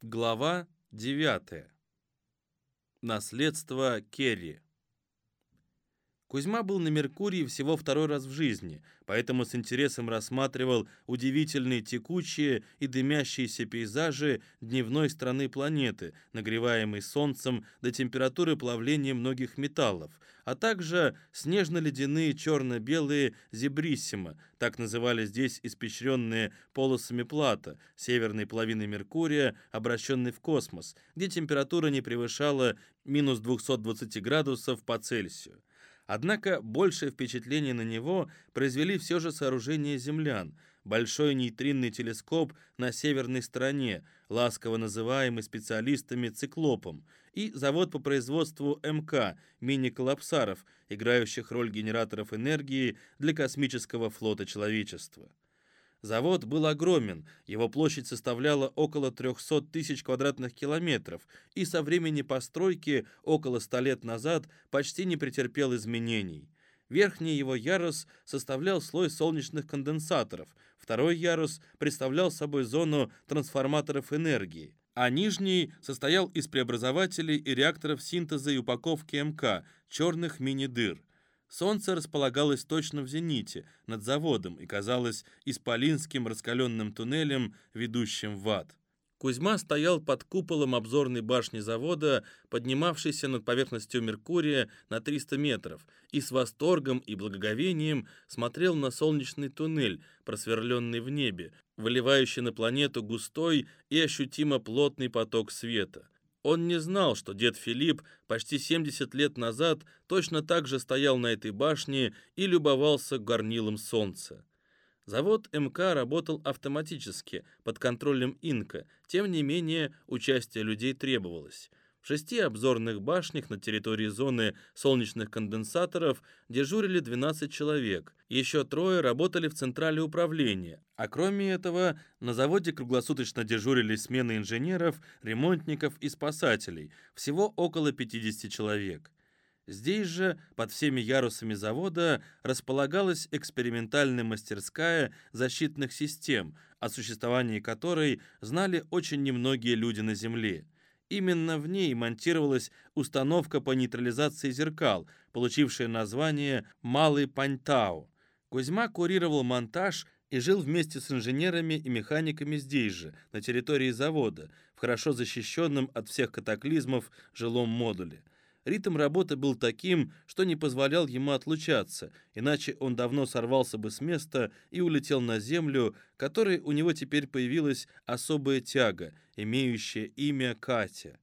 Глава 9. Наследство Керри. Кузьма был на Меркурии всего второй раз в жизни, поэтому с интересом рассматривал удивительные текучие и дымящиеся пейзажи дневной страны планеты, нагреваемой солнцем до температуры плавления многих металлов, а также снежно-ледяные черно-белые зебриссима, так называли здесь испещренные полосами плата, северной половины Меркурия, обращенной в космос, где температура не превышала минус 220 градусов по Цельсию. Однако большее впечатление на него произвели все же сооружения землян. Большой нейтринный телескоп на северной стороне, ласково называемый специалистами циклопом, и завод по производству МК, мини-коллапсаров, играющих роль генераторов энергии для космического флота человечества. Завод был огромен, его площадь составляла около 300 тысяч квадратных километров и со времени постройки около 100 лет назад почти не претерпел изменений. Верхний его ярус составлял слой солнечных конденсаторов, второй ярус представлял собой зону трансформаторов энергии, а нижний состоял из преобразователей и реакторов синтеза и упаковки МК, черных мини-дыр. Солнце располагалось точно в зените, над заводом, и казалось исполинским раскаленным туннелем, ведущим в ад. Кузьма стоял под куполом обзорной башни завода, поднимавшейся над поверхностью Меркурия на 300 метров, и с восторгом и благоговением смотрел на солнечный туннель, просверленный в небе, выливающий на планету густой и ощутимо плотный поток света. Он не знал, что дед Филипп почти 70 лет назад точно так же стоял на этой башне и любовался горнилом солнца. Завод МК работал автоматически, под контролем Инка, тем не менее участие людей требовалось. В шести обзорных башнях на территории зоны солнечных конденсаторов дежурили 12 человек. Еще трое работали в централе управления. А кроме этого, на заводе круглосуточно дежурили смены инженеров, ремонтников и спасателей. Всего около 50 человек. Здесь же, под всеми ярусами завода, располагалась экспериментальная мастерская защитных систем, о существовании которой знали очень немногие люди на Земле. Именно в ней монтировалась установка по нейтрализации зеркал, получившая название «Малый Паньтау». Кузьма курировал монтаж и жил вместе с инженерами и механиками здесь же, на территории завода, в хорошо защищенном от всех катаклизмов жилом модуле. Ритм работы был таким, что не позволял ему отлучаться, иначе он давно сорвался бы с места и улетел на землю, которой у него теперь появилась особая тяга, имеющая имя Катя.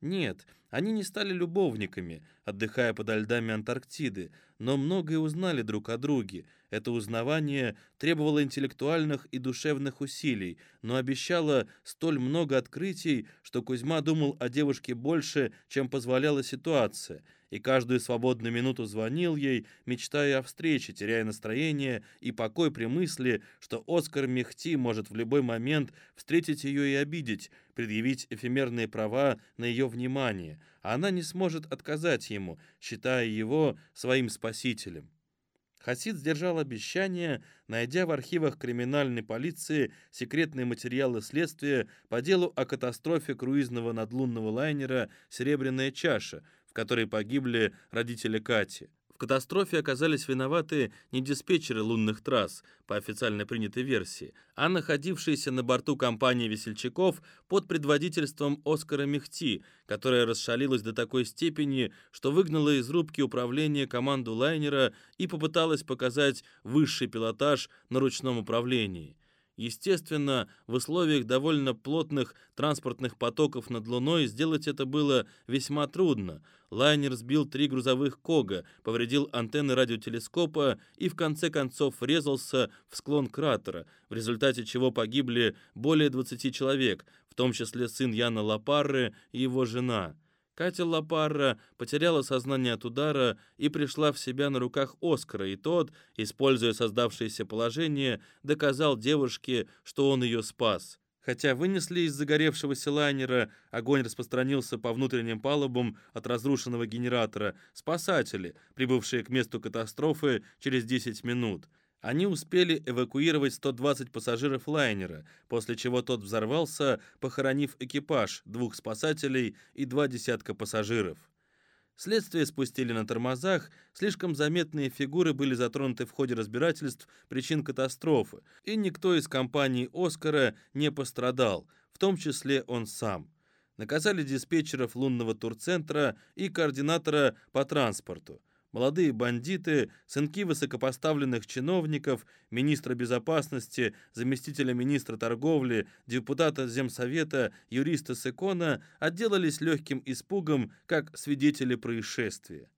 Нет, они не стали любовниками, отдыхая подо льдами Антарктиды, но многое узнали друг о друге. Это узнавание требовало интеллектуальных и душевных усилий, но обещало столь много открытий, что Кузьма думал о девушке больше, чем позволяла ситуация — и каждую свободную минуту звонил ей, мечтая о встрече, теряя настроение и покой при мысли, что Оскар Мехти может в любой момент встретить ее и обидеть, предъявить эфемерные права на ее внимание, а она не сможет отказать ему, считая его своим спасителем. Хасид сдержал обещание, найдя в архивах криминальной полиции секретные материалы следствия по делу о катастрофе круизного надлунного лайнера «Серебряная чаша», в которой погибли родители Кати. Катастрофе оказались виноваты не диспетчеры лунных трасс, по официально принятой версии, а находившиеся на борту компании весельчаков под предводительством Оскара Мехти, которая расшалилась до такой степени, что выгнала из рубки управления команду лайнера и попыталась показать высший пилотаж на ручном управлении. Естественно, в условиях довольно плотных транспортных потоков над Луной сделать это было весьма трудно. Лайнер сбил три грузовых Кога, повредил антенны радиотелескопа и в конце концов врезался в склон кратера, в результате чего погибли более 20 человек, в том числе сын Яна Лапарры и его жена. Катя Лапарра потеряла сознание от удара и пришла в себя на руках Оскара, и тот, используя создавшееся положение, доказал девушке, что он ее спас. Хотя вынесли из загоревшегося лайнера, огонь распространился по внутренним палубам от разрушенного генератора, спасатели, прибывшие к месту катастрофы через 10 минут. Они успели эвакуировать 120 пассажиров лайнера, после чего тот взорвался, похоронив экипаж, двух спасателей и два десятка пассажиров. Следствие спустили на тормозах, слишком заметные фигуры были затронуты в ходе разбирательств причин катастрофы, и никто из компании «Оскара» не пострадал, в том числе он сам. Наказали диспетчеров лунного турцентра и координатора по транспорту молодые бандиты, сынки высокопоставленных чиновников, министра безопасности, заместителя министра торговли, депутата Земсовета, юриста Секона отделались легким испугом, как свидетели происшествия.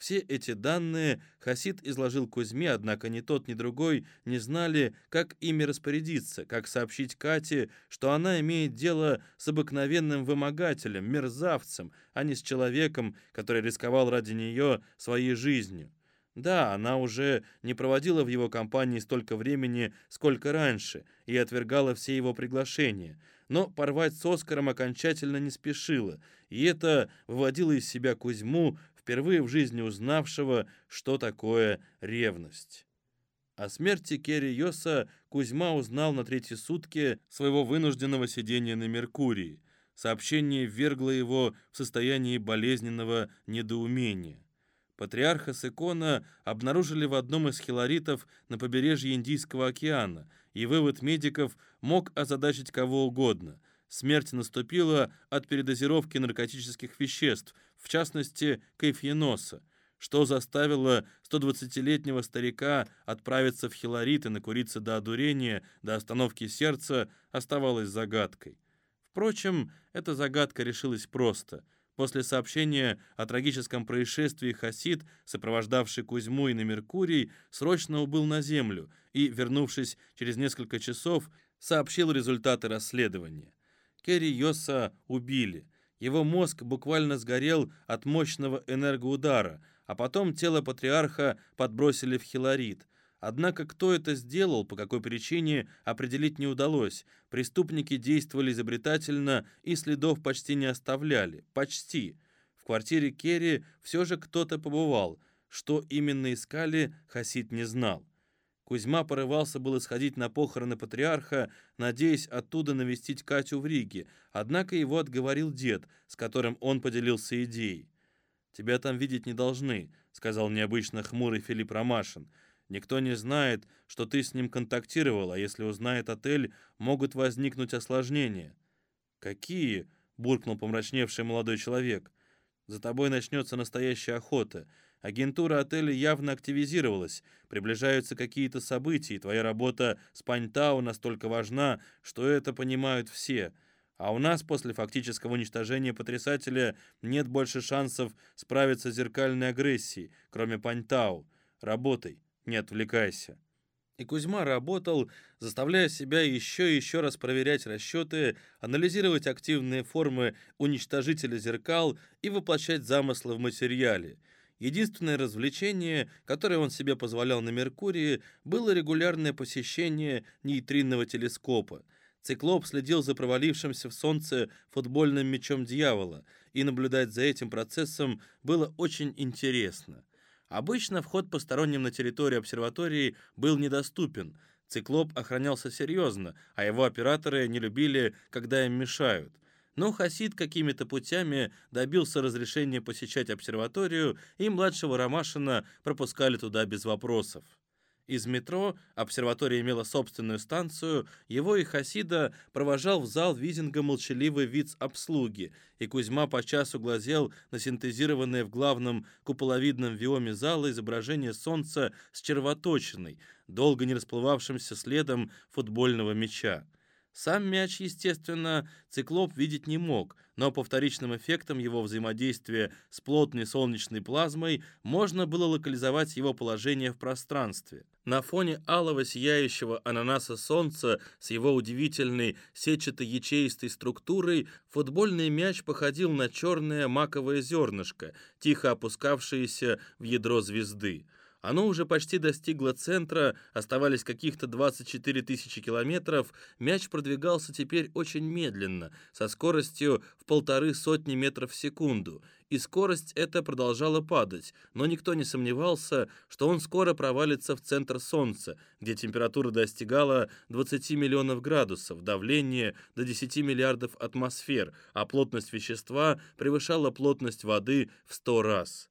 Все эти данные Хасид изложил Кузьме, однако ни тот, ни другой не знали, как ими распорядиться, как сообщить Кате, что она имеет дело с обыкновенным вымогателем, мерзавцем, а не с человеком, который рисковал ради нее своей жизнью. Да, она уже не проводила в его компании столько времени, сколько раньше, и отвергала все его приглашения, но порвать с Оскаром окончательно не спешила, и это выводило из себя Кузьму, впервые в жизни узнавшего, что такое ревность. О смерти Керри Йоса Кузьма узнал на третьи сутки своего вынужденного сидения на Меркурии. Сообщение ввергло его в состояние болезненного недоумения. Патриарха Секона обнаружили в одном из хилоритов на побережье Индийского океана, и вывод медиков мог озадачить кого угодно. Смерть наступила от передозировки наркотических веществ, в частности, кайфьеноса, что заставило 120-летнего старика отправиться в Хилорит и накуриться до одурения, до остановки сердца, оставалось загадкой. Впрочем, эта загадка решилась просто. После сообщения о трагическом происшествии Хасид, сопровождавший Кузьму и на Меркурий, срочно убыл на Землю и, вернувшись через несколько часов, сообщил результаты расследования. Керри Йоса убили. Его мозг буквально сгорел от мощного энергоудара, а потом тело патриарха подбросили в хилорит. Однако кто это сделал, по какой причине, определить не удалось. Преступники действовали изобретательно и следов почти не оставляли. Почти. В квартире Керри все же кто-то побывал. Что именно искали, Хасид не знал. Кузьма порывался было сходить на похороны патриарха, надеясь оттуда навестить Катю в Риге, однако его отговорил дед, с которым он поделился идеей. «Тебя там видеть не должны», — сказал необычно хмурый Филипп Ромашин. «Никто не знает, что ты с ним контактировал, а если узнает отель, могут возникнуть осложнения». «Какие?» — буркнул помрачневший молодой человек. «За тобой начнется настоящая охота. Агентура отеля явно активизировалась, приближаются какие-то события, и твоя работа с Паньтау настолько важна, что это понимают все. А у нас после фактического уничтожения потрясателя нет больше шансов справиться с зеркальной агрессией, кроме Паньтау. Работай, не отвлекайся. И Кузьма работал, заставляя себя еще и еще раз проверять расчеты, анализировать активные формы уничтожителя зеркал и воплощать замыслы в материале – Единственное развлечение, которое он себе позволял на Меркурии, было регулярное посещение нейтринного телескопа. Циклоп следил за провалившимся в солнце футбольным мячом дьявола, и наблюдать за этим процессом было очень интересно. Обычно вход посторонним на территорию обсерватории был недоступен. Циклоп охранялся серьезно, а его операторы не любили, когда им мешают. Но Хасид какими-то путями добился разрешения посещать обсерваторию, и младшего Ромашина пропускали туда без вопросов. Из метро обсерватория имела собственную станцию, его и Хасида провожал в зал визинга молчаливый вид обслуги, и Кузьма по часу глазел на синтезированное в главном куполовидном виоме зала изображение солнца с червоточиной, долго не расплывавшимся следом футбольного мяча. Сам мяч, естественно, циклоп видеть не мог, но по вторичным эффектам его взаимодействия с плотной солнечной плазмой можно было локализовать его положение в пространстве. На фоне алого сияющего ананаса солнца с его удивительной сетчато-ячеистой структурой футбольный мяч походил на черное маковое зернышко, тихо опускавшееся в ядро звезды. Оно уже почти достигло центра, оставались каких-то 24 тысячи километров, мяч продвигался теперь очень медленно, со скоростью в полторы сотни метров в секунду, и скорость эта продолжала падать, но никто не сомневался, что он скоро провалится в центр Солнца, где температура достигала 20 миллионов градусов, давление до 10 миллиардов атмосфер, а плотность вещества превышала плотность воды в 100 раз.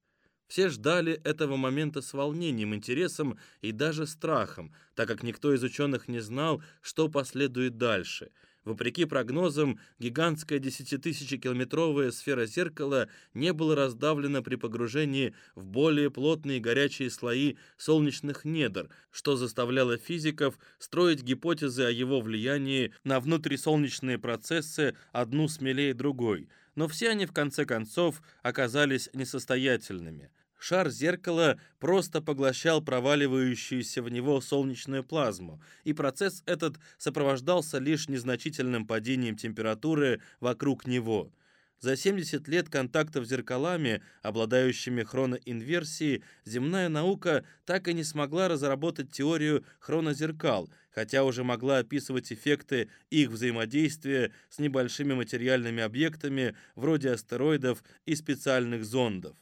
Все ждали этого момента с волнением, интересом и даже страхом, так как никто из ученых не знал, что последует дальше. Вопреки прогнозам, гигантская десятитысячекилометровая сфера зеркала не была раздавлена при погружении в более плотные горячие слои солнечных недр, что заставляло физиков строить гипотезы о его влиянии на внутрисолнечные процессы одну смелее другой. Но все они в конце концов оказались несостоятельными. Шар зеркала просто поглощал проваливающуюся в него солнечную плазму, и процесс этот сопровождался лишь незначительным падением температуры вокруг него. За 70 лет контактов с зеркалами, обладающими хроноинверсией, земная наука так и не смогла разработать теорию хронозеркал, хотя уже могла описывать эффекты их взаимодействия с небольшими материальными объектами вроде астероидов и специальных зондов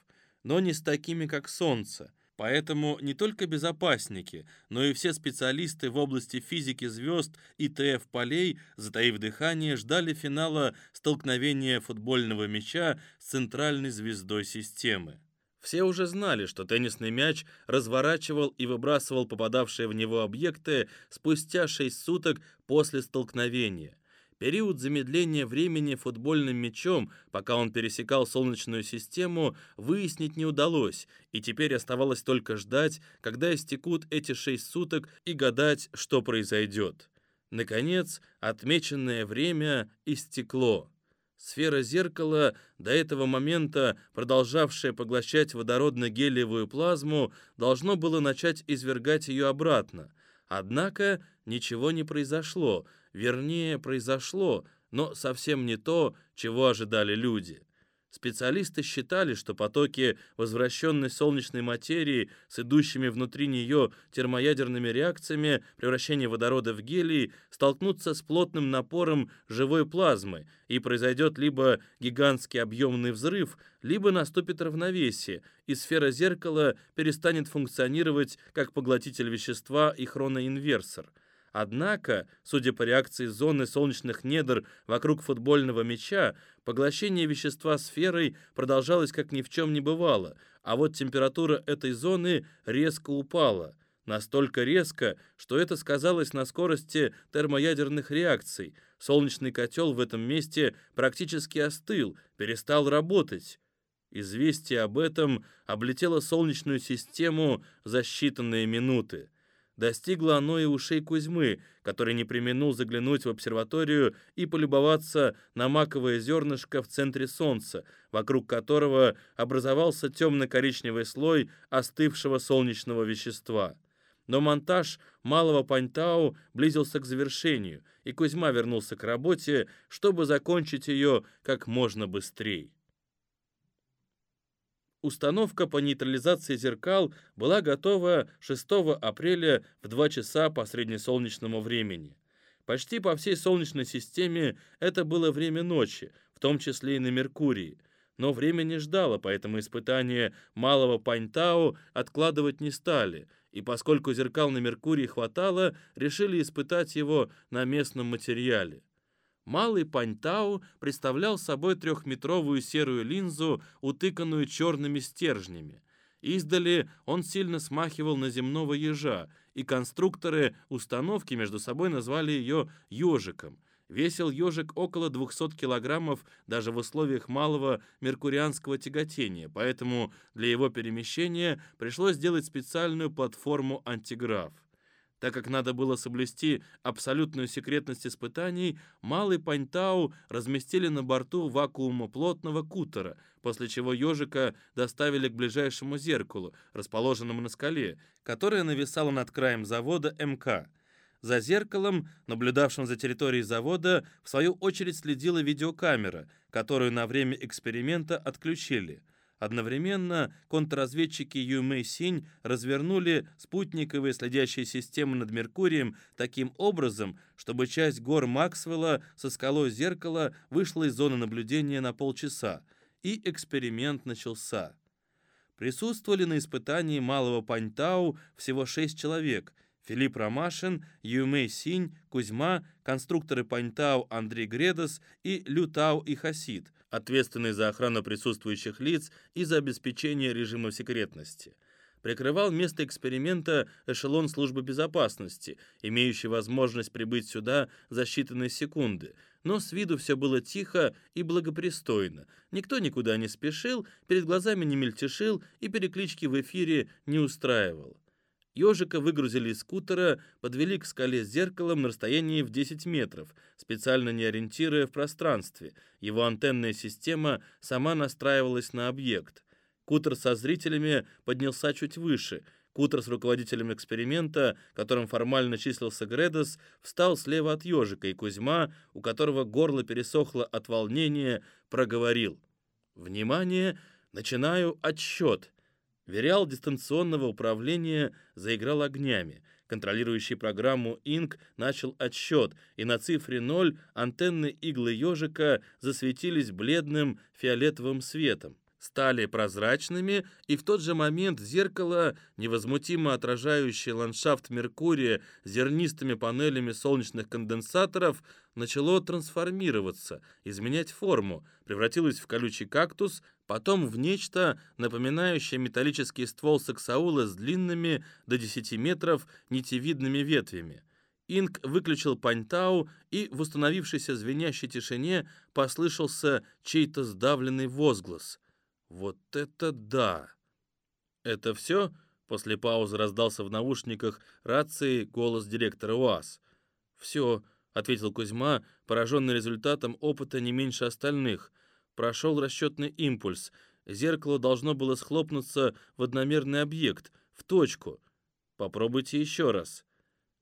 но не с такими, как Солнце. Поэтому не только безопасники, но и все специалисты в области физики звезд и ТФ-полей, затаив дыхание, ждали финала столкновения футбольного мяча с центральной звездой системы. Все уже знали, что теннисный мяч разворачивал и выбрасывал попадавшие в него объекты спустя 6 суток после столкновения – Период замедления времени футбольным мячом, пока он пересекал Солнечную систему, выяснить не удалось, и теперь оставалось только ждать, когда истекут эти шесть суток и гадать, что произойдет. Наконец, отмеченное время истекло. Сфера зеркала, до этого момента продолжавшая поглощать водородно-гелиевую плазму, должно было начать извергать ее обратно. Однако ничего не произошло, Вернее, произошло, но совсем не то, чего ожидали люди. Специалисты считали, что потоки возвращенной солнечной материи с идущими внутри нее термоядерными реакциями превращения водорода в гелий столкнутся с плотным напором живой плазмы, и произойдет либо гигантский объемный взрыв, либо наступит равновесие, и сфера зеркала перестанет функционировать как поглотитель вещества и хроноинверсор – Однако, судя по реакции зоны солнечных недр вокруг футбольного мяча, поглощение вещества сферой продолжалось как ни в чем не бывало, а вот температура этой зоны резко упала. Настолько резко, что это сказалось на скорости термоядерных реакций. Солнечный котел в этом месте практически остыл, перестал работать. Известие об этом облетело Солнечную систему за считанные минуты. Достигло оно и ушей Кузьмы, который не применул заглянуть в обсерваторию и полюбоваться на маковое зернышко в центре Солнца, вокруг которого образовался темно-коричневый слой остывшего солнечного вещества. Но монтаж малого Паньтау близился к завершению, и Кузьма вернулся к работе, чтобы закончить ее как можно быстрее. Установка по нейтрализации зеркал была готова 6 апреля в 2 часа по среднесолнечному времени. Почти по всей Солнечной системе это было время ночи, в том числе и на Меркурии. Но время не ждало, поэтому испытания малого Паньтау откладывать не стали, и поскольку зеркал на Меркурии хватало, решили испытать его на местном материале. Малый Паньтау представлял собой трехметровую серую линзу, утыканную черными стержнями. Издали он сильно смахивал на земного ежа, и конструкторы установки между собой назвали ее «ежиком». Весил ежик около 200 килограммов даже в условиях малого меркурианского тяготения, поэтому для его перемещения пришлось сделать специальную платформу антиграф. Так как надо было соблюсти абсолютную секретность испытаний, малый Паньтау разместили на борту вакуумоплотного кутера, после чего ежика доставили к ближайшему зеркалу, расположенному на скале, которое нависало над краем завода МК. За зеркалом, наблюдавшим за территорией завода, в свою очередь следила видеокамера, которую на время эксперимента отключили – Одновременно контрразведчики Юмэй Синь развернули спутниковые следящие системы над Меркурием таким образом, чтобы часть гор Максвелла со скалой зеркала вышла из зоны наблюдения на полчаса, и эксперимент начался. Присутствовали на испытании малого Паньтау всего шесть человек – Филипп Ромашин, Юмэй Синь, Кузьма, конструкторы Паньтау Андрей Гредос и Лютау и Хасид, ответственный за охрану присутствующих лиц и за обеспечение режима секретности. Прикрывал место эксперимента эшелон службы безопасности, имеющий возможность прибыть сюда за считанные секунды, но с виду все было тихо и благопристойно. Никто никуда не спешил, перед глазами не мельтешил и переклички в эфире не устраивал. Ежика выгрузили из скутера, подвели к скале с зеркалом на расстоянии в 10 метров, специально не ориентируя в пространстве. Его антенная система сама настраивалась на объект. Кутер со зрителями поднялся чуть выше. Кутер с руководителем эксперимента, которым формально числился Гредос, встал слева от ежика, и Кузьма, у которого горло пересохло от волнения, проговорил. «Внимание! Начинаю отсчет!» Вериал дистанционного управления заиграл огнями. Контролирующий программу Инк начал отсчет, и на цифре 0 антенны иглы ежика засветились бледным фиолетовым светом стали прозрачными, и в тот же момент зеркало, невозмутимо отражающее ландшафт Меркурия зернистыми панелями солнечных конденсаторов, начало трансформироваться, изменять форму, превратилось в колючий кактус, потом в нечто, напоминающее металлический ствол саксаула с длинными до 10 метров нитевидными ветвями. Инк выключил паньтау, и в установившейся звенящей тишине послышался чей-то сдавленный возглас. Вот это да! Это все? После паузы раздался в наушниках рации голос директора УАЗ. «Все», — ответил Кузьма, пораженный результатом опыта не меньше остальных. Прошел расчетный импульс. Зеркало должно было схлопнуться в одномерный объект, в точку. Попробуйте еще раз.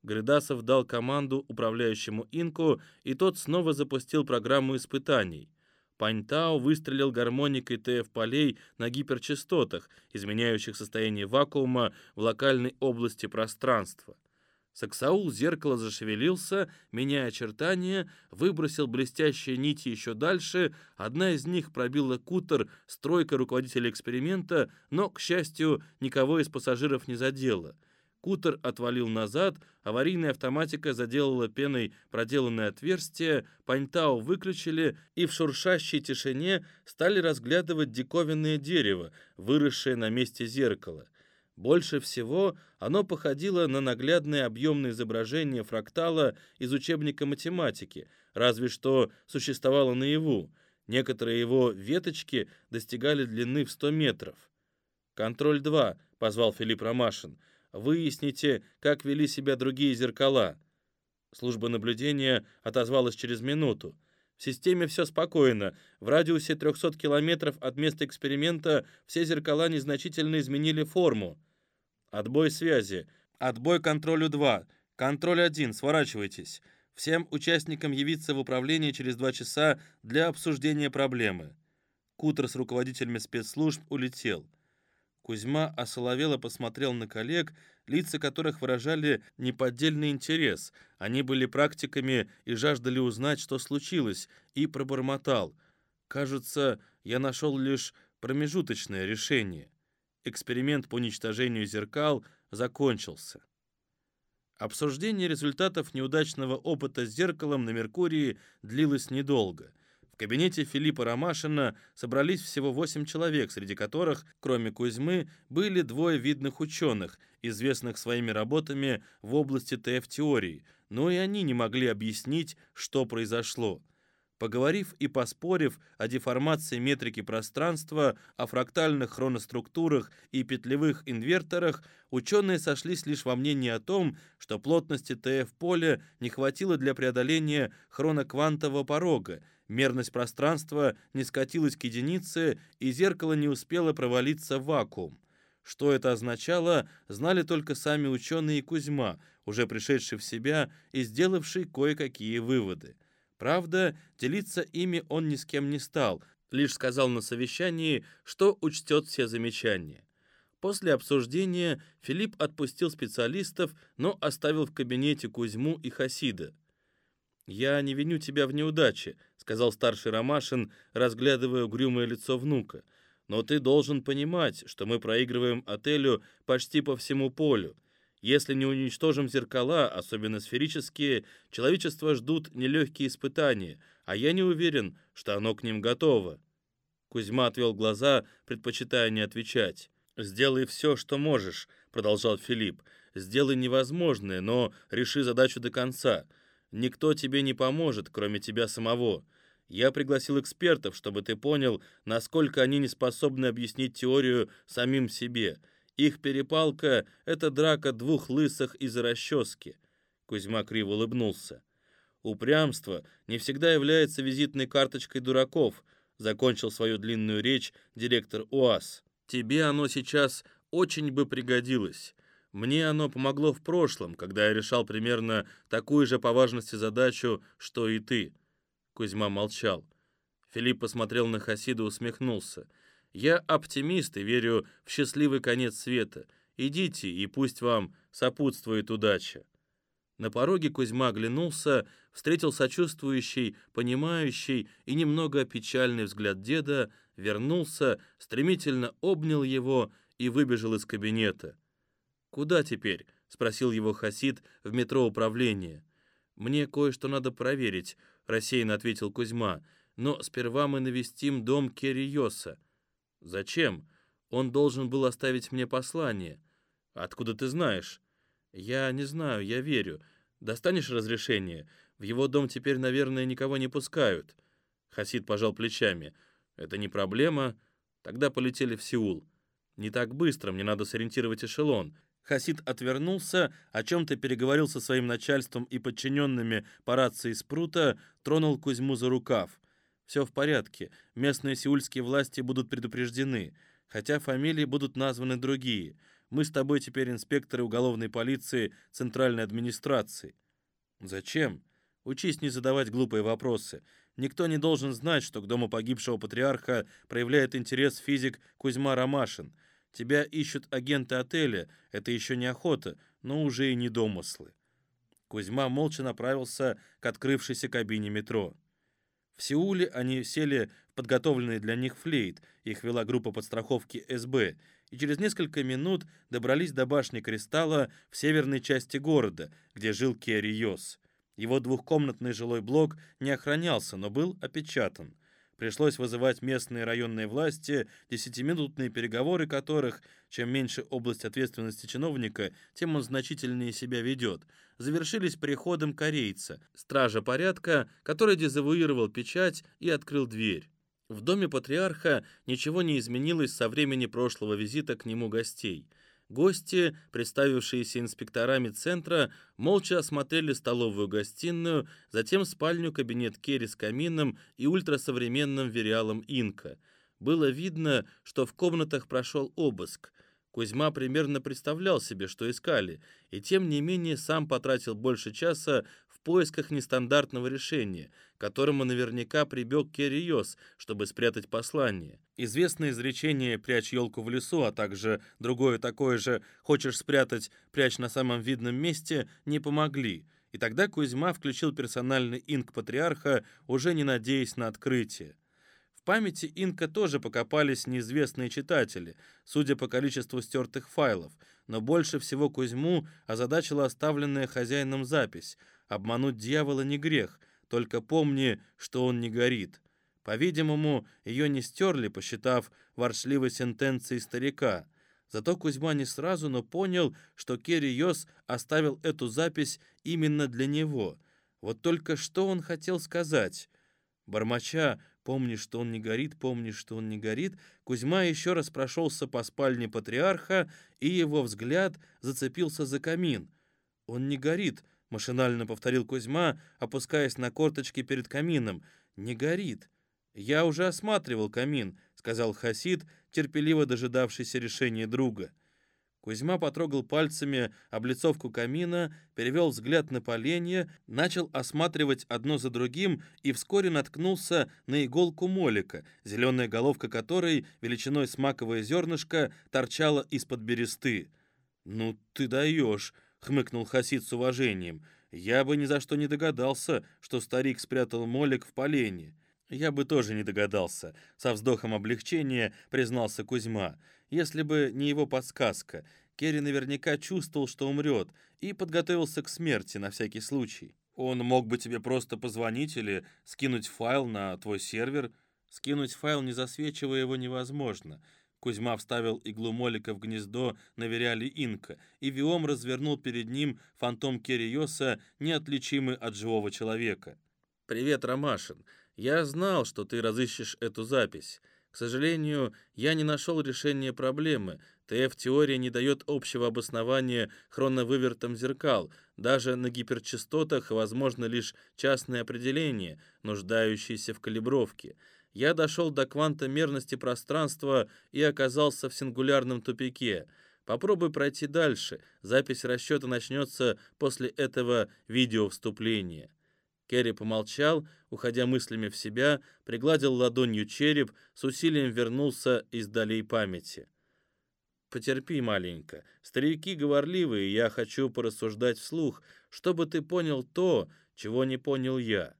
Гридасов дал команду управляющему Инку, и тот снова запустил программу испытаний. Паньтао выстрелил гармоникой ТФ-полей на гиперчастотах, изменяющих состояние вакуума в локальной области пространства. Саксаул зеркало зашевелился, меняя очертания, выбросил блестящие нити еще дальше, одна из них пробила кутер стройка руководителя эксперимента, но, к счастью, никого из пассажиров не задела — Кутер отвалил назад, аварийная автоматика заделала пеной проделанное отверстие, Паньтау выключили и в шуршащей тишине стали разглядывать диковинное дерево, выросшее на месте зеркала. Больше всего оно походило на наглядное объемное изображение фрактала из учебника математики, разве что существовало наяву. Некоторые его веточки достигали длины в 100 метров. «Контроль 2», — позвал Филипп Ромашин, — Выясните, как вели себя другие зеркала». Служба наблюдения отозвалась через минуту. В системе все спокойно. В радиусе 300 километров от места эксперимента все зеркала незначительно изменили форму. Отбой связи. Отбой контролю 2. Контроль 1. Сворачивайтесь. Всем участникам явиться в управление через два часа для обсуждения проблемы. Кутер с руководителями спецслужб улетел. Кузьма осоловело посмотрел на коллег, лица которых выражали неподдельный интерес. Они были практиками и жаждали узнать, что случилось, и пробормотал. «Кажется, я нашел лишь промежуточное решение. Эксперимент по уничтожению зеркал закончился». Обсуждение результатов неудачного опыта с зеркалом на Меркурии длилось недолго – в кабинете Филиппа Ромашина собрались всего восемь человек, среди которых, кроме Кузьмы, были двое видных ученых, известных своими работами в области ТФ-теории, но и они не могли объяснить, что произошло. Поговорив и поспорив о деформации метрики пространства, о фрактальных хроноструктурах и петлевых инверторах, ученые сошлись лишь во мнении о том, что плотности ТФ-поля не хватило для преодоления хроноквантового порога, мерность пространства не скатилась к единице, и зеркало не успело провалиться в вакуум. Что это означало, знали только сами ученые и Кузьма, уже пришедший в себя и сделавший кое-какие выводы. Правда, делиться ими он ни с кем не стал, лишь сказал на совещании, что учтет все замечания. После обсуждения Филипп отпустил специалистов, но оставил в кабинете Кузьму и Хасида. «Я не виню тебя в неудаче», — сказал старший Ромашин, разглядывая угрюмое лицо внука. «Но ты должен понимать, что мы проигрываем отелю почти по всему полю. Если не уничтожим зеркала, особенно сферические, человечество ждут нелегкие испытания, а я не уверен, что оно к ним готово». Кузьма отвел глаза, предпочитая не отвечать. «Сделай все, что можешь», — продолжал Филипп. «Сделай невозможное, но реши задачу до конца. Никто тебе не поможет, кроме тебя самого. Я пригласил экспертов, чтобы ты понял, насколько они не способны объяснить теорию самим себе. Их перепалка — это драка двух лысых из расчески». Кузьма криво улыбнулся. «Упрямство не всегда является визитной карточкой дураков», закончил свою длинную речь директор УАЗ. «Тебе оно сейчас очень бы пригодилось. Мне оно помогло в прошлом, когда я решал примерно такую же по важности задачу, что и ты». Кузьма молчал. Филипп посмотрел на Хасида усмехнулся. Я оптимист и верю в счастливый конец света. Идите, и пусть вам сопутствует удача». На пороге Кузьма оглянулся, встретил сочувствующий, понимающий и немного печальный взгляд деда, вернулся, стремительно обнял его и выбежал из кабинета. «Куда теперь?» — спросил его Хасид в метро управления. «Мне кое-что надо проверить», — рассеянно ответил Кузьма. «Но сперва мы навестим дом Керриоса. «Зачем? Он должен был оставить мне послание». «Откуда ты знаешь?» «Я не знаю, я верю. Достанешь разрешение? В его дом теперь, наверное, никого не пускают». Хасид пожал плечами. «Это не проблема. Тогда полетели в Сеул. Не так быстро, мне надо сориентировать эшелон». Хасид отвернулся, о чем-то переговорил со своим начальством и подчиненными по рации Спрута, тронул Кузьму за рукав. Все в порядке. Местные сеульские власти будут предупреждены, хотя фамилии будут названы другие. Мы с тобой теперь инспекторы уголовной полиции Центральной администрации. Зачем? Учись не задавать глупые вопросы. Никто не должен знать, что к дому погибшего патриарха проявляет интерес физик Кузьма Ромашин. Тебя ищут агенты отеля. Это еще не охота, но уже и не домыслы. Кузьма молча направился к открывшейся кабине метро. В Сеуле они сели в подготовленный для них флейт, их вела группа подстраховки СБ, и через несколько минут добрались до башни Кристалла в северной части города, где жил Керриос. Его двухкомнатный жилой блок не охранялся, но был опечатан. Пришлось вызывать местные районные власти, десятиминутные переговоры которых, чем меньше область ответственности чиновника, тем он значительнее себя ведет, завершились приходом корейца, стража порядка, который дезавуировал печать и открыл дверь. В доме патриарха ничего не изменилось со времени прошлого визита к нему гостей – Гости, представившиеся инспекторами центра, молча осмотрели столовую гостиную, затем спальню, кабинет Керри с камином и ультрасовременным вериалом Инка. Было видно, что в комнатах прошел обыск. Кузьма примерно представлял себе, что искали, и тем не менее сам потратил больше часа поисках нестандартного решения, которому наверняка прибег Керриос, чтобы спрятать послание. Известное изречение «прячь елку в лесу», а также другое такое же «хочешь спрятать, прячь на самом видном месте» не помогли, и тогда Кузьма включил персональный инк патриарха, уже не надеясь на открытие. В памяти инка тоже покопались неизвестные читатели, судя по количеству стертых файлов, но больше всего Кузьму озадачила оставленная хозяином запись — Обмануть дьявола не грех, только помни, что он не горит. По-видимому, ее не стерли, посчитав воршливой сентенцией старика. Зато Кузьма не сразу, но понял, что Керри Йос оставил эту запись именно для него. Вот только что он хотел сказать? Бормоча, помни, что он не горит, помни, что он не горит, Кузьма еще раз прошелся по спальне патриарха, и его взгляд зацепился за камин. «Он не горит», Машинально повторил Кузьма, опускаясь на корточки перед камином. «Не горит». «Я уже осматривал камин», — сказал Хасид, терпеливо дожидавшийся решения друга. Кузьма потрогал пальцами облицовку камина, перевел взгляд на поленье, начал осматривать одно за другим и вскоре наткнулся на иголку молика, зеленая головка которой, величиной с маковое зернышко, торчала из-под бересты. «Ну ты даешь!» — хмыкнул Хасид с уважением. «Я бы ни за что не догадался, что старик спрятал молик в поленье». «Я бы тоже не догадался», — со вздохом облегчения признался Кузьма. «Если бы не его подсказка, Керри наверняка чувствовал, что умрет, и подготовился к смерти на всякий случай. Он мог бы тебе просто позвонить или скинуть файл на твой сервер. Скинуть файл, не засвечивая его, невозможно». Кузьма вставил иглу молика в гнездо на инка, и Виом развернул перед ним фантом Керриоса, неотличимый от живого человека. «Привет, Ромашин. Я знал, что ты разыщешь эту запись. К сожалению, я не нашел решения проблемы. ТФ-теория не дает общего обоснования хроновывертом зеркал. Даже на гиперчастотах возможно лишь частное определение, нуждающееся в калибровке. Я дошел до кванта мерности пространства и оказался в сингулярном тупике. Попробуй пройти дальше. Запись расчета начнется после этого видеовступления. Керри помолчал, уходя мыслями в себя, пригладил ладонью череп, с усилием вернулся из долей памяти. «Потерпи маленько. Старики говорливые, я хочу порассуждать вслух, чтобы ты понял то, чего не понял я.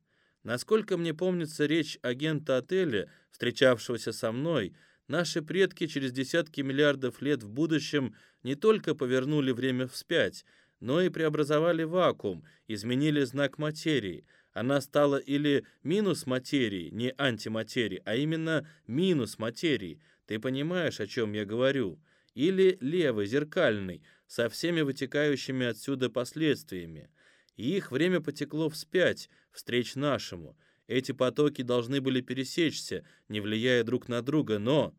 Насколько мне помнится речь агента отеля, встречавшегося со мной, наши предки через десятки миллиардов лет в будущем не только повернули время вспять, но и преобразовали вакуум, изменили знак материи. Она стала или минус материи, не антиматерии, а именно минус материи. Ты понимаешь, о чем я говорю? Или левый, зеркальный, со всеми вытекающими отсюда последствиями. И их время потекло вспять, встреч нашему. Эти потоки должны были пересечься, не влияя друг на друга, но...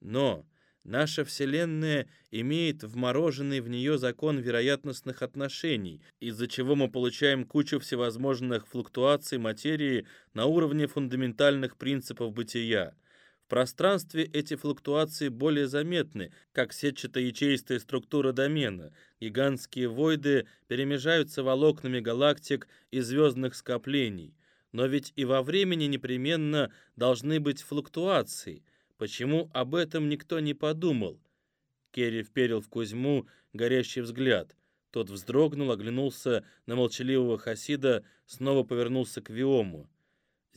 Но... Наша Вселенная имеет вмороженный в нее закон вероятностных отношений, из-за чего мы получаем кучу всевозможных флуктуаций материи на уровне фундаментальных принципов бытия. Пространстве эти флуктуации более заметны, как сетчато-ячеистая структура домена. Гигантские войды перемежаются волокнами галактик и звездных скоплений. Но ведь и во времени непременно должны быть флуктуации – Почему об этом никто не подумал? Керри вперил в Кузьму горящий взгляд. Тот вздрогнул, оглянулся на молчаливого Хасида, снова повернулся к Виому.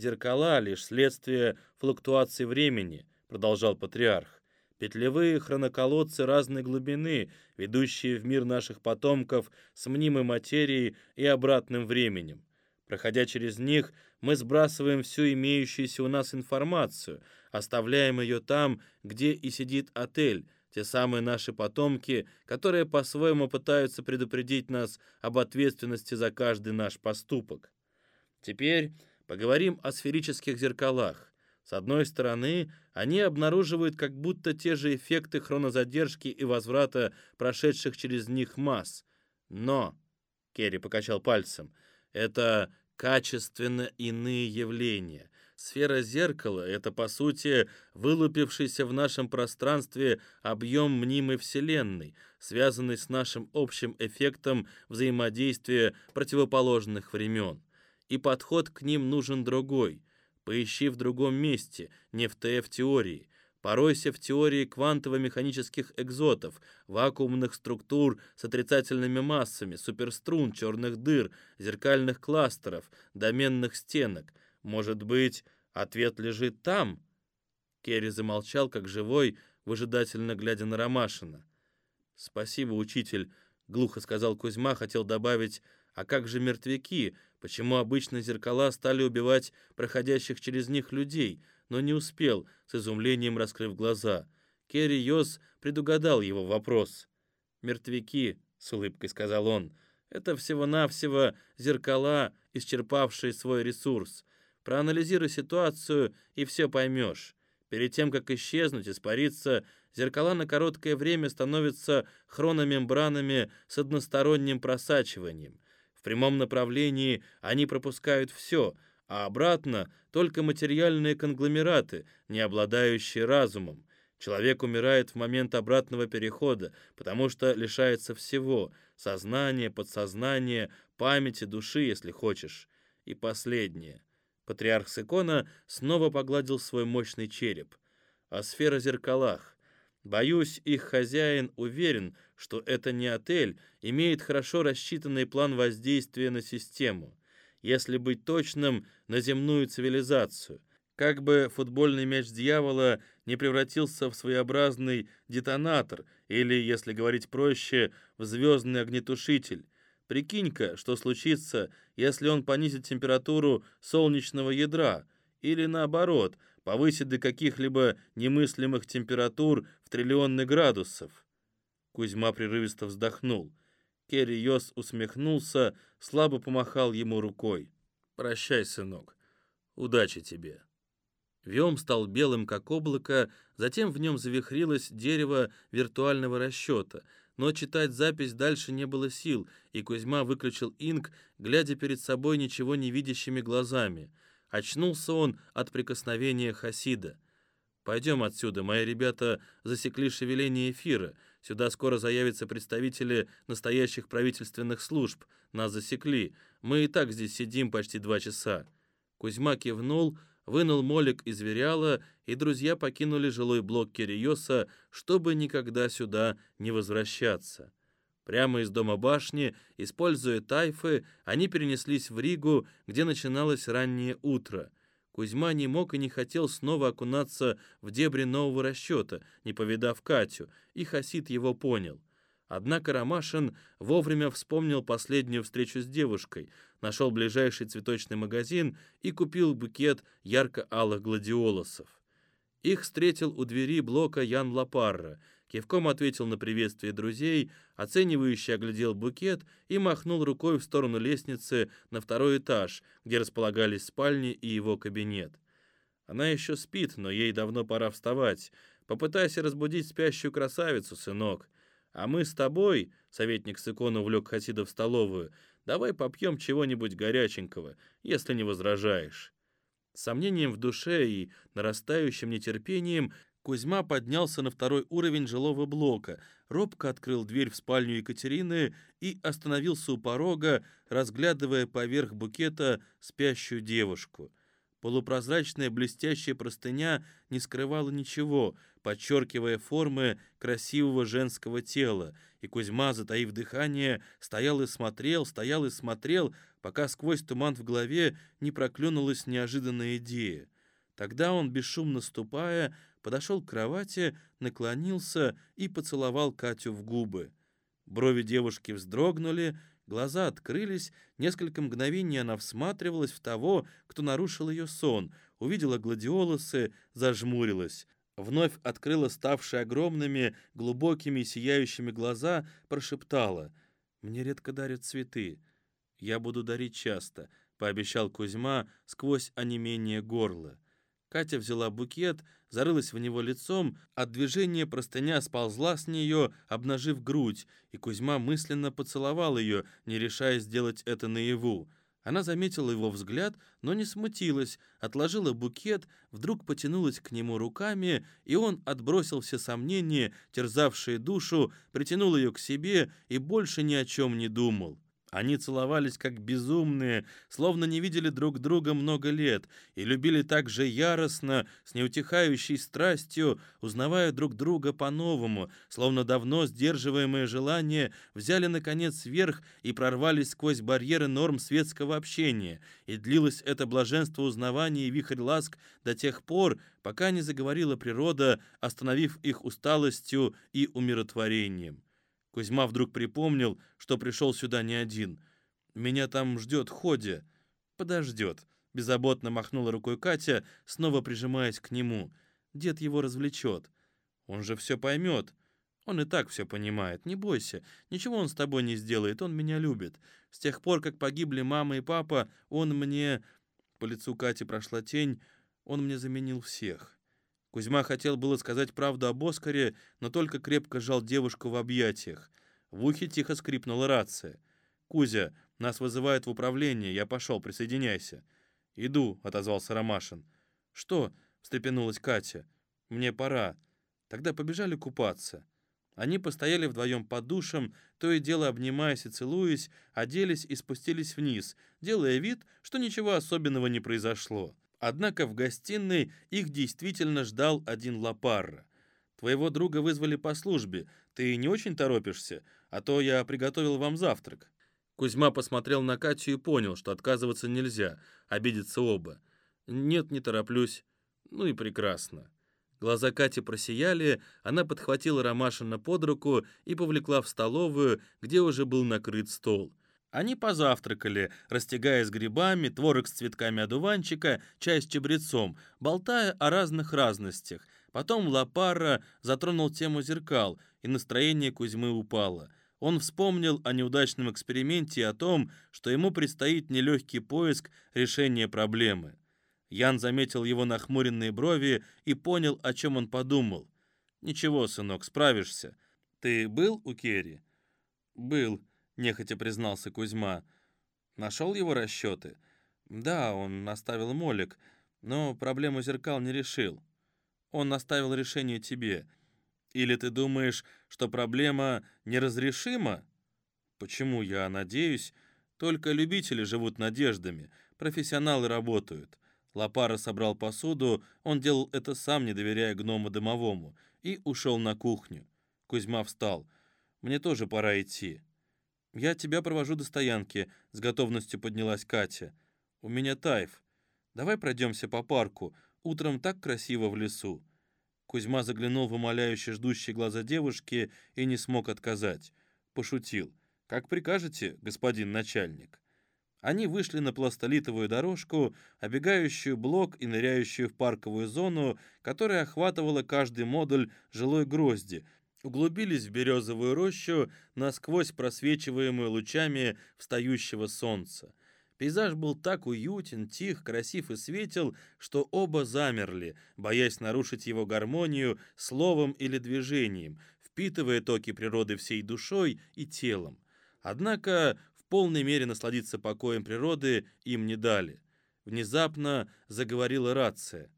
«Зеркала — лишь следствие флуктуации времени», — продолжал патриарх. «Петлевые хроноколодцы разной глубины, ведущие в мир наших потомков с мнимой материей и обратным временем. Проходя через них, мы сбрасываем всю имеющуюся у нас информацию — оставляем ее там, где и сидит отель, те самые наши потомки, которые по-своему пытаются предупредить нас об ответственности за каждый наш поступок. Теперь поговорим о сферических зеркалах. С одной стороны, они обнаруживают как будто те же эффекты хронозадержки и возврата прошедших через них масс. Но, Керри покачал пальцем, это качественно иные явления. Сфера зеркала — это, по сути, вылупившийся в нашем пространстве объем мнимой Вселенной, связанный с нашим общим эффектом взаимодействия противоположных времен. И подход к ним нужен другой. Поищи в другом месте, не в ТФ-теории. Поройся в теории квантово-механических экзотов, вакуумных структур с отрицательными массами, суперструн, черных дыр, зеркальных кластеров, доменных стенок — может быть, ответ лежит там?» Керри замолчал, как живой, выжидательно глядя на Ромашина. «Спасибо, учитель», — глухо сказал Кузьма, хотел добавить, «а как же мертвяки? Почему обычно зеркала стали убивать проходящих через них людей?» но не успел, с изумлением раскрыв глаза. Керри Йос предугадал его вопрос. «Мертвяки», — с улыбкой сказал он, — «это всего-навсего зеркала, исчерпавшие свой ресурс. Проанализируй ситуацию, и все поймешь. Перед тем, как исчезнуть, испариться, зеркала на короткое время становятся хрономембранами с односторонним просачиванием. В прямом направлении они пропускают все, а обратно только материальные конгломераты, не обладающие разумом. Человек умирает в момент обратного перехода, потому что лишается всего — сознания, подсознания, памяти, души, если хочешь. И последнее. Патриарх Сикона снова погладил свой мощный череп. О сфера зеркалах. Боюсь, их хозяин уверен, что это не отель, имеет хорошо рассчитанный план воздействия на систему. Если быть точным, на земную цивилизацию — как бы футбольный мяч дьявола не превратился в своеобразный детонатор или, если говорить проще, в звездный огнетушитель. Прикинь-ка, что случится, если он понизит температуру солнечного ядра, или наоборот, повысит до каких-либо немыслимых температур в триллионы градусов. Кузьма прерывисто вздохнул. Керри Йос усмехнулся, слабо помахал ему рукой. «Прощай, сынок. Удачи тебе». Виом стал белым, как облако, затем в нем завихрилось дерево виртуального расчета, но читать запись дальше не было сил, и Кузьма выключил инк, глядя перед собой ничего не видящими глазами. Очнулся он от прикосновения Хасида. «Пойдем отсюда, мои ребята засекли шевеление эфира. Сюда скоро заявятся представители настоящих правительственных служб. Нас засекли. Мы и так здесь сидим почти два часа». Кузьма кивнул, — вынул молик из вериала, и друзья покинули жилой блок Кириоса, чтобы никогда сюда не возвращаться. Прямо из дома башни, используя тайфы, они перенеслись в Ригу, где начиналось раннее утро. Кузьма не мог и не хотел снова окунаться в дебри нового расчета, не повидав Катю, и Хасид его понял — Однако Ромашин вовремя вспомнил последнюю встречу с девушкой, нашел ближайший цветочный магазин и купил букет ярко-алых гладиолусов. Их встретил у двери блока Ян Лапарра, кивком ответил на приветствие друзей, оценивающе оглядел букет и махнул рукой в сторону лестницы на второй этаж, где располагались спальни и его кабинет. Она еще спит, но ей давно пора вставать. Попытайся разбудить спящую красавицу, сынок. А мы с тобой, советник Сыкон увлек Хасида в столовую, давай попьем чего-нибудь горяченького, если не возражаешь. С сомнением в душе и нарастающим нетерпением Кузьма поднялся на второй уровень жилого блока, робко открыл дверь в спальню Екатерины и остановился у порога, разглядывая поверх букета спящую девушку. Полупрозрачная блестящая простыня не скрывала ничего, подчеркивая формы красивого женского тела, и Кузьма, затаив дыхание, стоял и смотрел, стоял и смотрел, пока сквозь туман в голове не проклюнулась неожиданная идея. Тогда он, бесшумно ступая, подошел к кровати, наклонился и поцеловал Катю в губы. Брови девушки вздрогнули, Глаза открылись, несколько мгновений она всматривалась в того, кто нарушил ее сон, увидела гладиолусы, зажмурилась. Вновь открыла ставшие огромными, глубокими сияющими глаза, прошептала «Мне редко дарят цветы. Я буду дарить часто», — пообещал Кузьма сквозь онемение горла. Катя взяла букет, зарылась в него лицом, от движения простыня сползла с нее, обнажив грудь, и Кузьма мысленно поцеловал ее, не решая сделать это наяву. Она заметила его взгляд, но не смутилась, отложила букет, вдруг потянулась к нему руками, и он отбросил все сомнения, терзавшие душу, притянул ее к себе и больше ни о чем не думал. Они целовались как безумные, словно не видели друг друга много лет, и любили так же яростно, с неутихающей страстью, узнавая друг друга по-новому, словно давно сдерживаемые желания взяли, наконец, верх и прорвались сквозь барьеры норм светского общения, и длилось это блаженство узнавания и вихрь ласк до тех пор, пока не заговорила природа, остановив их усталостью и умиротворением. Кузьма вдруг припомнил, что пришел сюда не один. «Меня там ждет Ходя». «Подождет», — беззаботно махнула рукой Катя, снова прижимаясь к нему. «Дед его развлечет. Он же все поймет. Он и так все понимает. Не бойся, ничего он с тобой не сделает, он меня любит. С тех пор, как погибли мама и папа, он мне...» По лицу Кати прошла тень, он мне заменил всех. Кузьма хотел было сказать правду об Оскаре, но только крепко сжал девушку в объятиях. В ухе тихо скрипнула рация. «Кузя, нас вызывают в управление, я пошел, присоединяйся». «Иду», — отозвался Ромашин. «Что?» — встрепенулась Катя. «Мне пора». Тогда побежали купаться. Они постояли вдвоем под душем, то и дело обнимаясь и целуясь, оделись и спустились вниз, делая вид, что ничего особенного не произошло. Однако в гостиной их действительно ждал один Лапарра. «Твоего друга вызвали по службе. Ты не очень торопишься, а то я приготовил вам завтрак». Кузьма посмотрел на Катю и понял, что отказываться нельзя, обидятся оба. «Нет, не тороплюсь». «Ну и прекрасно». Глаза Кати просияли, она подхватила Ромашина под руку и повлекла в столовую, где уже был накрыт стол. Они позавтракали, растягая с грибами, творог с цветками одуванчика, чай с чабрецом, болтая о разных разностях. Потом Лапара затронул тему зеркал, и настроение Кузьмы упало. Он вспомнил о неудачном эксперименте и о том, что ему предстоит нелегкий поиск решения проблемы. Ян заметил его нахмуренные брови и понял, о чем он подумал. «Ничего, сынок, справишься. Ты был у Керри?» «Был», нехотя признался Кузьма. Нашел его расчеты? Да, он оставил молик, но проблему зеркал не решил. Он оставил решение тебе. Или ты думаешь, что проблема неразрешима? Почему я надеюсь? Только любители живут надеждами, профессионалы работают. Лапара собрал посуду, он делал это сам, не доверяя гному домовому, и ушел на кухню. Кузьма встал. «Мне тоже пора идти». «Я тебя провожу до стоянки», — с готовностью поднялась Катя. «У меня тайф. Давай пройдемся по парку. Утром так красиво в лесу». Кузьма заглянул в умоляющие ждущие глаза девушки и не смог отказать. Пошутил. «Как прикажете, господин начальник?» Они вышли на пластолитовую дорожку, обегающую блок и ныряющую в парковую зону, которая охватывала каждый модуль жилой грозди, углубились в березовую рощу, насквозь просвечиваемую лучами встающего солнца. Пейзаж был так уютен, тих, красив и светел, что оба замерли, боясь нарушить его гармонию словом или движением, впитывая токи природы всей душой и телом. Однако в полной мере насладиться покоем природы им не дали. Внезапно заговорила рация.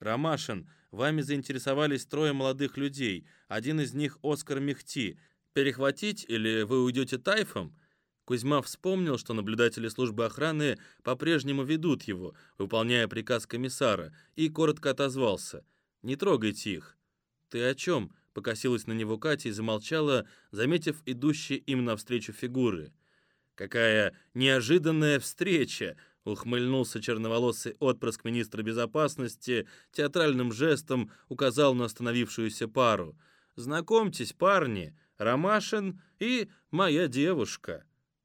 «Ромашин, Вами заинтересовались трое молодых людей, один из них Оскар Мехти. Перехватить или вы уйдете тайфом?» Кузьма вспомнил, что наблюдатели службы охраны по-прежнему ведут его, выполняя приказ комиссара, и коротко отозвался. «Не трогайте их». «Ты о чем?» — покосилась на него Катя и замолчала, заметив идущие им навстречу фигуры. «Какая неожиданная встреча!» Ухмыльнулся черноволосый отпрыск министра безопасности, театральным жестом указал на остановившуюся пару. «Знакомьтесь, парни, Ромашин и моя девушка».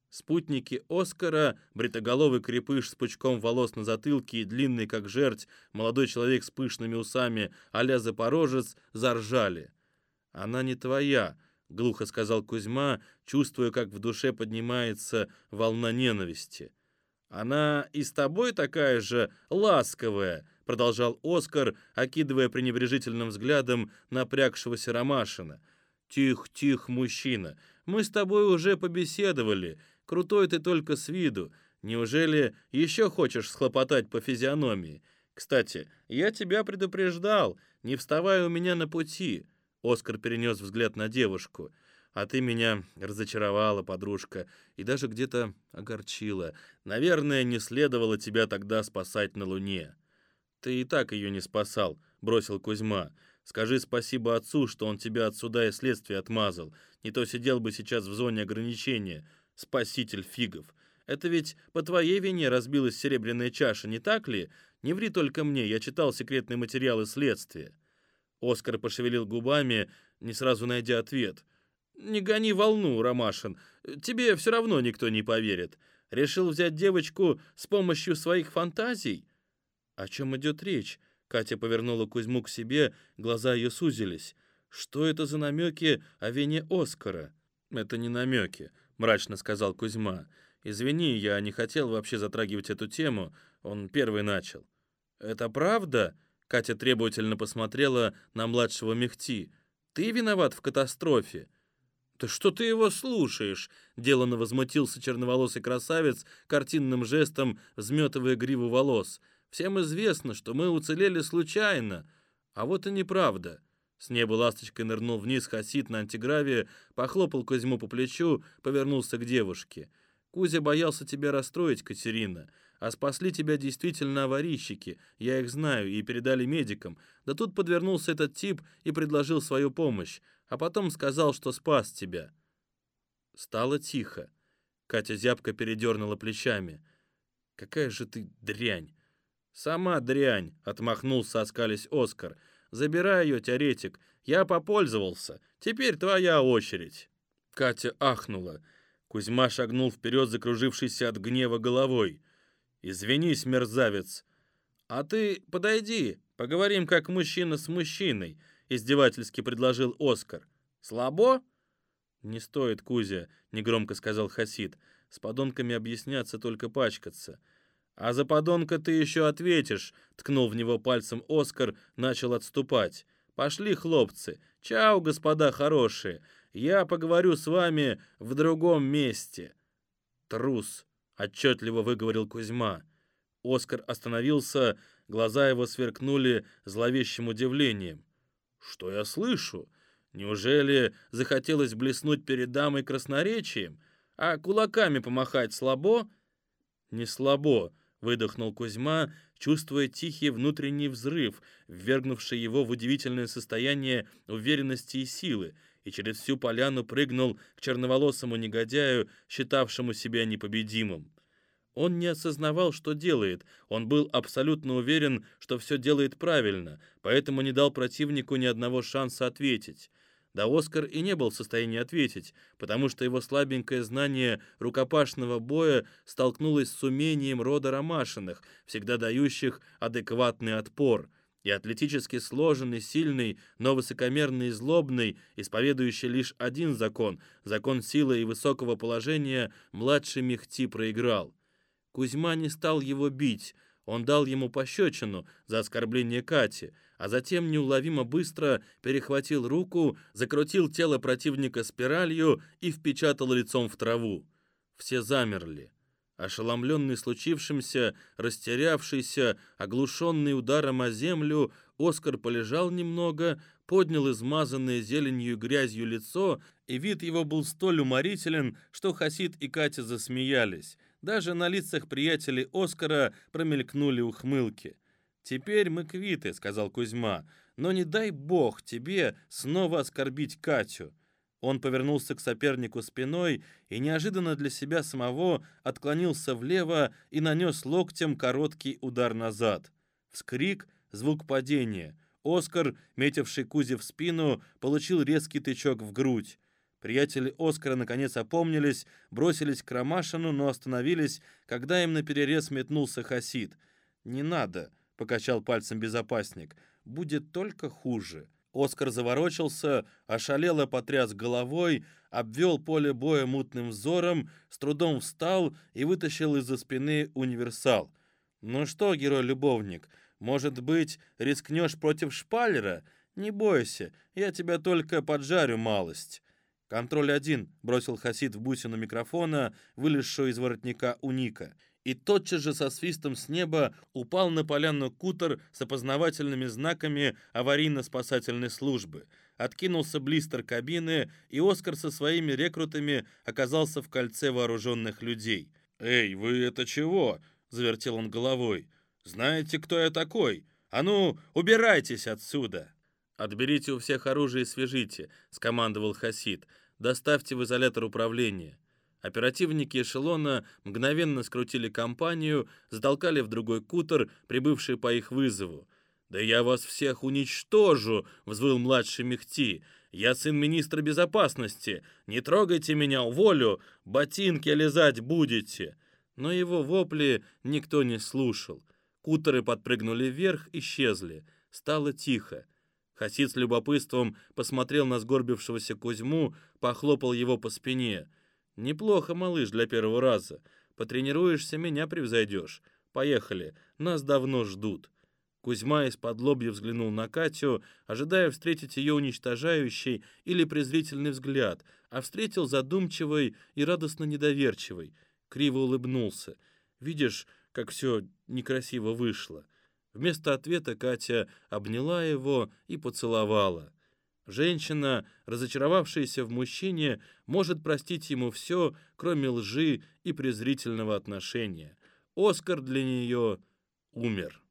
Спутники Оскара, бритоголовый крепыш с пучком волос на затылке и длинный, как жерть, молодой человек с пышными усами а-ля Запорожец, заржали. «Она не твоя», — глухо сказал Кузьма, чувствуя, как в душе поднимается волна ненависти. «Она и с тобой такая же ласковая», — продолжал Оскар, окидывая пренебрежительным взглядом напрягшегося Ромашина. «Тих, тих, мужчина, мы с тобой уже побеседовали. Крутой ты только с виду. Неужели еще хочешь схлопотать по физиономии? Кстати, я тебя предупреждал, не вставай у меня на пути». Оскар перенес взгляд на девушку. А ты меня разочаровала, подружка, и даже где-то огорчила. Наверное, не следовало тебя тогда спасать на Луне. Ты и так ее не спасал, бросил Кузьма. Скажи спасибо отцу, что он тебя от суда и следствия отмазал. Не то сидел бы сейчас в зоне ограничения. Спаситель фигов. Это ведь по твоей вине разбилась серебряная чаша, не так ли? Не ври только мне, я читал секретные материалы следствия. Оскар пошевелил губами, не сразу найдя ответ — «Не гони волну, Ромашин, тебе все равно никто не поверит. Решил взять девочку с помощью своих фантазий?» «О чем идет речь?» Катя повернула Кузьму к себе, глаза ее сузились. «Что это за намеки о вине Оскара?» «Это не намеки», — мрачно сказал Кузьма. «Извини, я не хотел вообще затрагивать эту тему. Он первый начал». «Это правда?» — Катя требовательно посмотрела на младшего Мехти. «Ты виноват в катастрофе?» «Да что ты его слушаешь?» — деланно возмутился черноволосый красавец, картинным жестом взметывая гриву волос. «Всем известно, что мы уцелели случайно. А вот и неправда. С неба ласточкой нырнул вниз Хасид на антиграве, похлопал Кузьму по плечу, повернулся к девушке. «Кузя боялся тебя расстроить, Катерина. А спасли тебя действительно аварийщики, я их знаю, и передали медикам. Да тут подвернулся этот тип и предложил свою помощь, а потом сказал, что спас тебя». Стало тихо. Катя зябко передернула плечами. «Какая же ты дрянь!» «Сама дрянь!» — отмахнулся, оскались Оскар. «Забирай ее, теоретик. Я попользовался. Теперь твоя очередь». Катя ахнула. Кузьма шагнул вперед, закружившийся от гнева головой. «Извинись, мерзавец!» «А ты подойди, поговорим как мужчина с мужчиной», — издевательски предложил Оскар. «Слабо?» «Не стоит, Кузя», — негромко сказал Хасид. «С подонками объясняться, только пачкаться». «А за подонка ты еще ответишь», — ткнул в него пальцем Оскар, начал отступать. «Пошли, хлопцы. Чао, господа хорошие. Я поговорю с вами в другом месте». «Трус», — отчетливо выговорил Кузьма. Оскар остановился, глаза его сверкнули зловещим удивлением. «Что я слышу? Неужели захотелось блеснуть перед дамой красноречием? А кулаками помахать слабо?» «Не слабо», — выдохнул Кузьма, чувствуя тихий внутренний взрыв, ввергнувший его в удивительное состояние уверенности и силы, и через всю поляну прыгнул к черноволосому негодяю, считавшему себя непобедимым. Он не осознавал, что делает, он был абсолютно уверен, что все делает правильно, поэтому не дал противнику ни одного шанса ответить. Да Оскар и не был в состоянии ответить, потому что его слабенькое знание рукопашного боя столкнулось с умением рода Ромашиных, всегда дающих адекватный отпор — и атлетически сложенный, сильный, но высокомерный и злобный, исповедующий лишь один закон, закон силы и высокого положения, младший Мехти проиграл. Кузьма не стал его бить, он дал ему пощечину за оскорбление Кати, а затем неуловимо быстро перехватил руку, закрутил тело противника спиралью и впечатал лицом в траву. Все замерли. Ошеломленный случившимся, растерявшийся, оглушенный ударом о землю, Оскар полежал немного, поднял измазанное зеленью и грязью лицо, и вид его был столь уморителен, что Хасид и Катя засмеялись. Даже на лицах приятелей Оскара промелькнули ухмылки. «Теперь мы квиты», — сказал Кузьма, — «но не дай бог тебе снова оскорбить Катю». Он повернулся к сопернику спиной и неожиданно для себя самого отклонился влево и нанес локтем короткий удар назад. Вскрик, звук падения. Оскар, метивший Кузе в спину, получил резкий тычок в грудь. Приятели Оскара наконец опомнились, бросились к Ромашину, но остановились, когда им наперерез метнулся Хасид. «Не надо», — покачал пальцем безопасник, — «будет только хуже». Оскар заворочился, ошалело потряс головой, обвел поле боя мутным взором, с трудом встал и вытащил из-за спины универсал. «Ну что, герой-любовник, может быть, рискнешь против шпалера? Не бойся, я тебя только поджарю малость». «Контроль один», — бросил Хасид в бусину микрофона, вылезшую из воротника у Ника и тотчас же со свистом с неба упал на поляну кутер с опознавательными знаками аварийно-спасательной службы. Откинулся блистер кабины, и Оскар со своими рекрутами оказался в кольце вооруженных людей. «Эй, вы это чего?» — завертел он головой. «Знаете, кто я такой? А ну, убирайтесь отсюда!» «Отберите у всех оружие и свяжите», — скомандовал Хасид. «Доставьте в изолятор управления». Оперативники эшелона мгновенно скрутили компанию, затолкали в другой кутер, прибывший по их вызову. «Да я вас всех уничтожу!» — взвыл младший Мехти. «Я сын министра безопасности! Не трогайте меня, уволю! Ботинки лизать будете!» Но его вопли никто не слушал. Кутеры подпрыгнули вверх, исчезли. Стало тихо. Хасид с любопытством посмотрел на сгорбившегося Кузьму, похлопал его по спине — «Неплохо, малыш, для первого раза. Потренируешься, меня превзойдешь. Поехали, нас давно ждут». Кузьма из-под лобья взглянул на Катю, ожидая встретить ее уничтожающий или презрительный взгляд, а встретил задумчивый и радостно недоверчивый. Криво улыбнулся. «Видишь, как все некрасиво вышло». Вместо ответа Катя обняла его и поцеловала. Женщина, разочаровавшаяся в мужчине, может простить ему все, кроме лжи и презрительного отношения. Оскар для нее умер.